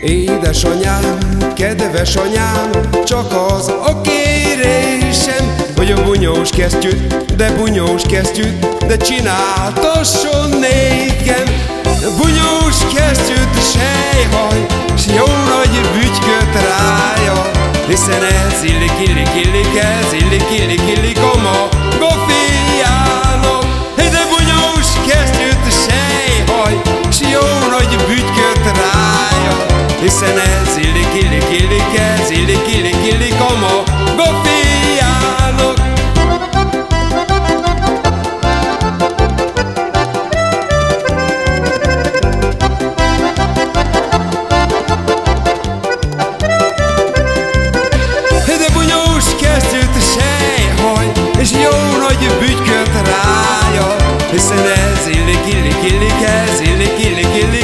Édesanyám, kedves anyám, csak az a kérésem, hogy a bunyós kesztyűt, de bunyós kesztyűt, de csináltasson nékem. Bunyós kesztyűt, sejhaj, s jó nagy bütyköt rája, hiszen ez illik, illik, illik, ez illik, illik, illik hiszen ez eh, illik, illik, illik, ez illik, illik, illik a maga fiának. De bunyós kesztyűt sejhaj, és jó nagy bütyköt rája, hiszen ez eh, illik, illik, illik, ez illik, illik, illik,